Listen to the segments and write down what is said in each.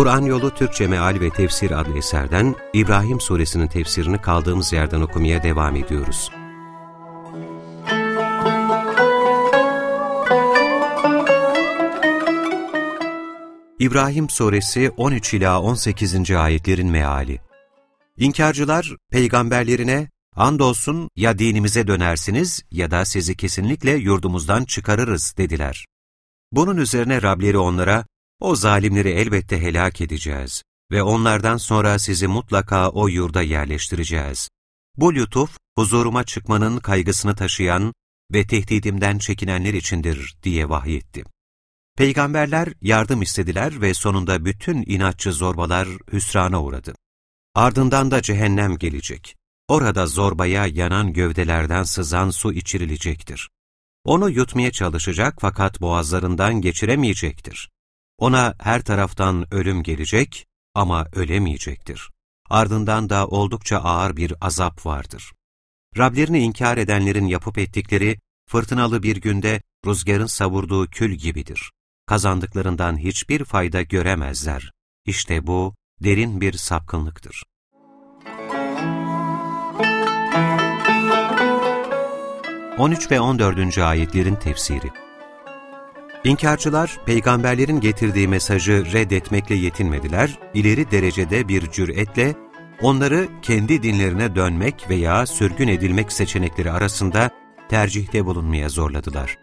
Kur'an Yolu Türkçe Meal ve Tefsir adlı eserden İbrahim Suresinin tefsirini kaldığımız yerden okumaya devam ediyoruz. İbrahim Suresi 13 ila 18. ayetlerin meali. İnkarcılar peygamberlerine andolsun ya dinimize dönersiniz ya da sizi kesinlikle yurdumuzdan çıkarırız dediler. Bunun üzerine Rableri onlara, o zalimleri elbette helak edeceğiz ve onlardan sonra sizi mutlaka o yurda yerleştireceğiz. Bu lütuf, huzuruma çıkmanın kaygısını taşıyan ve tehdidimden çekinenler içindir diye vahyetti. Peygamberler yardım istediler ve sonunda bütün inatçı zorbalar hüsrana uğradı. Ardından da cehennem gelecek. Orada zorbaya yanan gövdelerden sızan su içirilecektir. Onu yutmaya çalışacak fakat boğazlarından geçiremeyecektir. Ona her taraftan ölüm gelecek ama ölemeyecektir. Ardından da oldukça ağır bir azap vardır. Rablerini inkar edenlerin yapıp ettikleri fırtınalı bir günde rüzgarın savurduğu kül gibidir. Kazandıklarından hiçbir fayda göremezler. İşte bu derin bir sapkınlıktır. 13 ve 14. ayetlerin tefsiri İnkarcılar, peygamberlerin getirdiği mesajı reddetmekle yetinmediler, ileri derecede bir cüretle onları kendi dinlerine dönmek veya sürgün edilmek seçenekleri arasında tercihte bulunmaya zorladılar.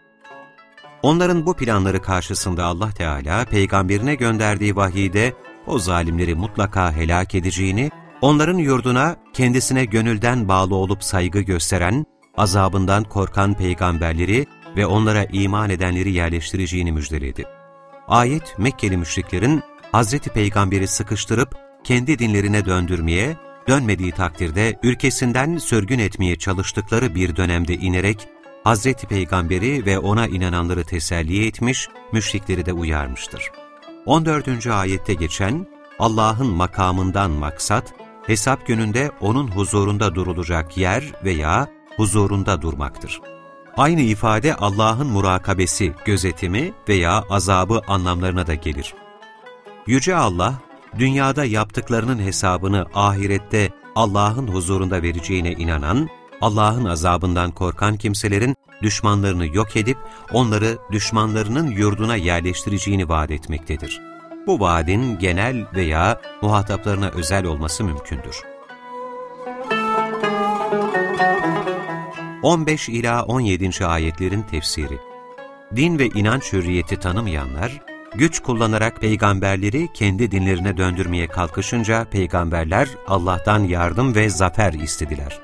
Onların bu planları karşısında Allah Teala peygamberine gönderdiği vahiyde o zalimleri mutlaka helak edeceğini, onların yurduna kendisine gönülden bağlı olup saygı gösteren, azabından korkan peygamberleri ve onlara iman edenleri yerleştireceğini müjdeledi. Ayet, Mekkeli müşriklerin Hazreti Peygamber'i sıkıştırıp kendi dinlerine döndürmeye, dönmediği takdirde ülkesinden sürgün etmeye çalıştıkları bir dönemde inerek Hazreti Peygamber'i ve ona inananları teselli etmiş, müşrikleri de uyarmıştır. 14. ayette geçen Allah'ın makamından maksat, hesap gününde O'nun huzurunda durulacak yer veya huzurunda durmaktır. Aynı ifade Allah'ın murakabesi, gözetimi veya azabı anlamlarına da gelir. Yüce Allah, dünyada yaptıklarının hesabını ahirette Allah'ın huzurunda vereceğine inanan, Allah'ın azabından korkan kimselerin düşmanlarını yok edip onları düşmanlarının yurduna yerleştireceğini vaat etmektedir. Bu vaadin genel veya muhataplarına özel olması mümkündür. 15 ila 17. ayetlerin tefsiri. Din ve inanç hürriyeti tanımayanlar, güç kullanarak peygamberleri kendi dinlerine döndürmeye kalkışınca peygamberler Allah'tan yardım ve zafer istediler.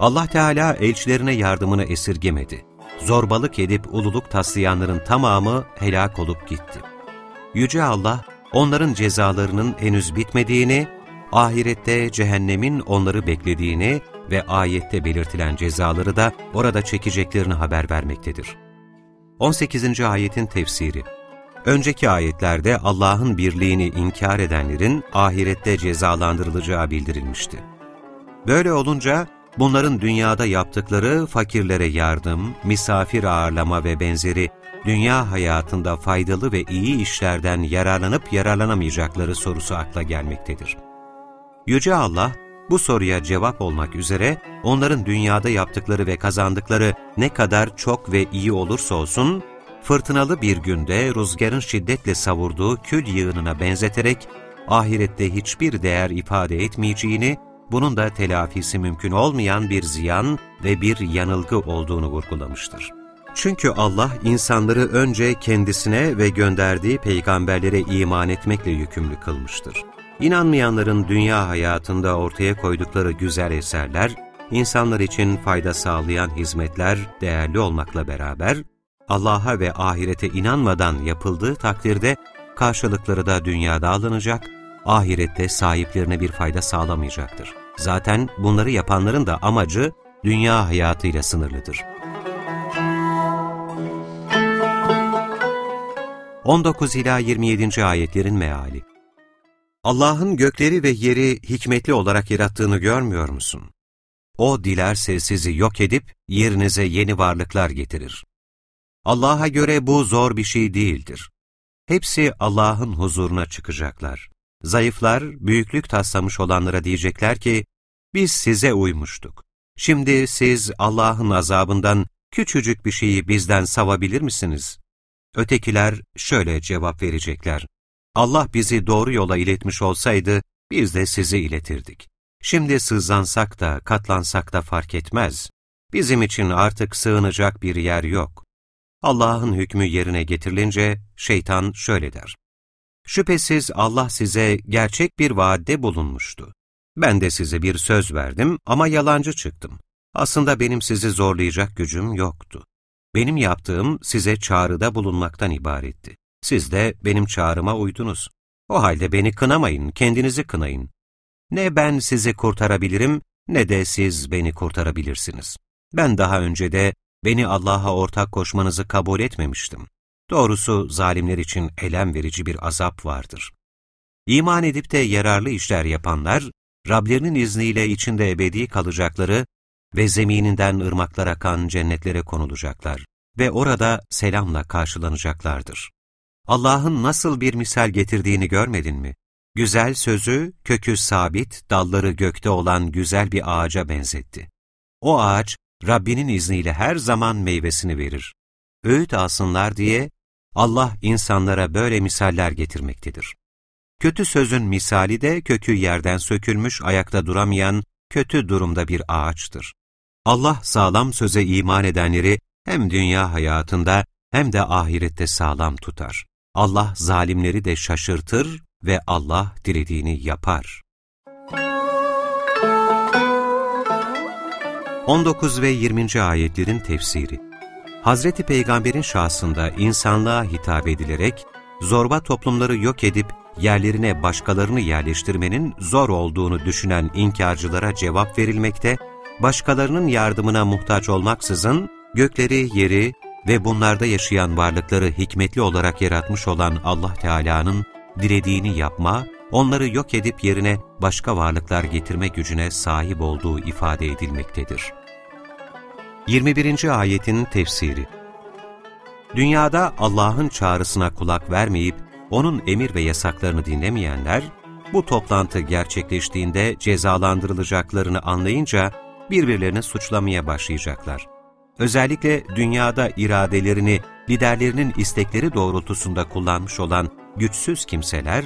Allah Teala elçilerine yardımını esirgemedi. Zorbalık edip ululuk taslayanların tamamı helak olup gitti. Yüce Allah, onların cezalarının henüz bitmediğini, ahirette cehennemin onları beklediğini ve ayette belirtilen cezaları da orada çekeceklerini haber vermektedir. 18. ayetin tefsiri Önceki ayetlerde Allah'ın birliğini inkar edenlerin ahirette cezalandırılacağı bildirilmişti. Böyle olunca bunların dünyada yaptıkları fakirlere yardım, misafir ağırlama ve benzeri dünya hayatında faydalı ve iyi işlerden yararlanıp yararlanamayacakları sorusu akla gelmektedir. Yüce Allah, bu soruya cevap olmak üzere onların dünyada yaptıkları ve kazandıkları ne kadar çok ve iyi olursa olsun, fırtınalı bir günde rüzgarın şiddetle savurduğu kül yığınına benzeterek ahirette hiçbir değer ifade etmeyeceğini, bunun da telafisi mümkün olmayan bir ziyan ve bir yanılgı olduğunu vurgulamıştır. Çünkü Allah insanları önce kendisine ve gönderdiği peygamberlere iman etmekle yükümlü kılmıştır. İnanmayanların dünya hayatında ortaya koydukları güzel eserler, insanlar için fayda sağlayan hizmetler değerli olmakla beraber, Allah'a ve ahirete inanmadan yapıldığı takdirde karşılıkları da dünyada alınacak, ahirette sahiplerine bir fayda sağlamayacaktır. Zaten bunları yapanların da amacı dünya hayatıyla sınırlıdır. 19 ila 27. ayetlerin meali Allah'ın gökleri ve yeri hikmetli olarak yarattığını görmüyor musun? O dilerse sizi yok edip yerinize yeni varlıklar getirir. Allah'a göre bu zor bir şey değildir. Hepsi Allah'ın huzuruna çıkacaklar. Zayıflar, büyüklük taslamış olanlara diyecekler ki, biz size uymuştuk. Şimdi siz Allah'ın azabından küçücük bir şeyi bizden savabilir misiniz? Ötekiler şöyle cevap verecekler. Allah bizi doğru yola iletmiş olsaydı, biz de sizi iletirdik. Şimdi sızlansak da, katlansak da fark etmez. Bizim için artık sığınacak bir yer yok. Allah'ın hükmü yerine getirilince şeytan şöyle der. Şüphesiz Allah size gerçek bir vaadde bulunmuştu. Ben de size bir söz verdim ama yalancı çıktım. Aslında benim sizi zorlayacak gücüm yoktu. Benim yaptığım size çağrıda bulunmaktan ibaretti. Siz de benim çağrıma uydunuz. O halde beni kınamayın, kendinizi kınayın. Ne ben sizi kurtarabilirim, ne de siz beni kurtarabilirsiniz. Ben daha önce de beni Allah'a ortak koşmanızı kabul etmemiştim. Doğrusu zalimler için elem verici bir azap vardır. İman edip de yararlı işler yapanlar, Rablerinin izniyle içinde ebedi kalacakları ve zemininden ırmaklar akan cennetlere konulacaklar ve orada selamla karşılanacaklardır. Allah'ın nasıl bir misal getirdiğini görmedin mi? Güzel sözü, kökü sabit, dalları gökte olan güzel bir ağaca benzetti. O ağaç, Rabbinin izniyle her zaman meyvesini verir. Öğüt alsınlar diye Allah insanlara böyle misaller getirmektedir. Kötü sözün misali de kökü yerden sökülmüş, ayakta duramayan, kötü durumda bir ağaçtır. Allah sağlam söze iman edenleri hem dünya hayatında hem de ahirette sağlam tutar. Allah zalimleri de şaşırtır ve Allah dilediğini yapar. 19 ve 20. ayetlerin tefsiri Hazreti Peygamber'in şahsında insanlığa hitap edilerek, zorba toplumları yok edip yerlerine başkalarını yerleştirmenin zor olduğunu düşünen inkarcılara cevap verilmekte, başkalarının yardımına muhtaç olmaksızın, gökleri, yeri ve bunlarda yaşayan varlıkları hikmetli olarak yaratmış olan Allah Teala'nın dilediğini yapma, onları yok edip yerine başka varlıklar getirme gücüne sahip olduğu ifade edilmektedir. 21. Ayetin Tefsiri Dünyada Allah'ın çağrısına kulak vermeyip, O'nun emir ve yasaklarını dinlemeyenler, bu toplantı gerçekleştiğinde cezalandırılacaklarını anlayınca birbirlerini suçlamaya başlayacaklar. Özellikle dünyada iradelerini liderlerinin istekleri doğrultusunda kullanmış olan güçsüz kimseler,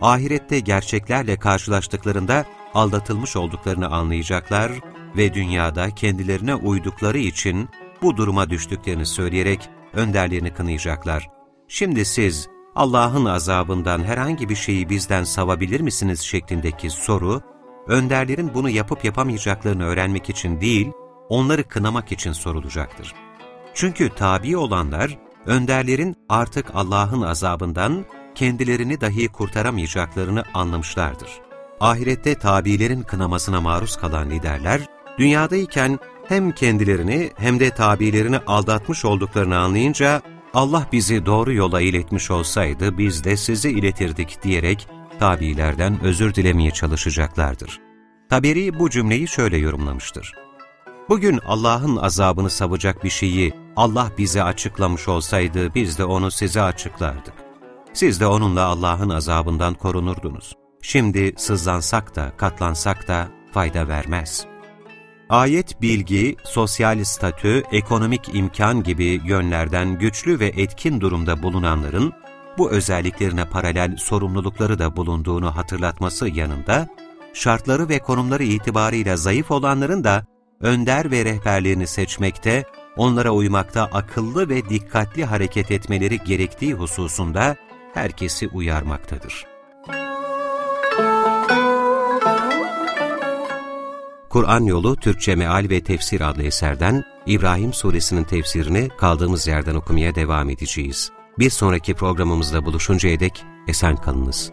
ahirette gerçeklerle karşılaştıklarında aldatılmış olduklarını anlayacaklar ve dünyada kendilerine uydukları için bu duruma düştüklerini söyleyerek önderlerini kınayacaklar. Şimdi siz Allah'ın azabından herhangi bir şeyi bizden savabilir misiniz şeklindeki soru, önderlerin bunu yapıp yapamayacaklarını öğrenmek için değil, onları kınamak için sorulacaktır. Çünkü tabi olanlar, önderlerin artık Allah'ın azabından kendilerini dahi kurtaramayacaklarını anlamışlardır. Ahirette tabilerin kınamasına maruz kalan liderler, dünyadayken hem kendilerini hem de tabilerini aldatmış olduklarını anlayınca, Allah bizi doğru yola iletmiş olsaydı biz de sizi iletirdik diyerek tabilerden özür dilemeye çalışacaklardır. Taberi bu cümleyi şöyle yorumlamıştır. Bugün Allah'ın azabını savacak bir şeyi Allah bize açıklamış olsaydı biz de onu size açıklardık. Siz de onunla Allah'ın azabından korunurdunuz. Şimdi sızlansak da katlansak da fayda vermez. Ayet bilgi, sosyal statü, ekonomik imkan gibi yönlerden güçlü ve etkin durumda bulunanların bu özelliklerine paralel sorumlulukları da bulunduğunu hatırlatması yanında, şartları ve konumları itibarıyla zayıf olanların da önder ve rehberlerini seçmekte, onlara uymakta akıllı ve dikkatli hareket etmeleri gerektiği hususunda herkesi uyarmaktadır. Kur'an Yolu Türkçe Meal ve Tefsir adlı eserden İbrahim Suresinin tefsirini kaldığımız yerden okumaya devam edeceğiz. Bir sonraki programımızda buluşuncaya dek esen kalınız.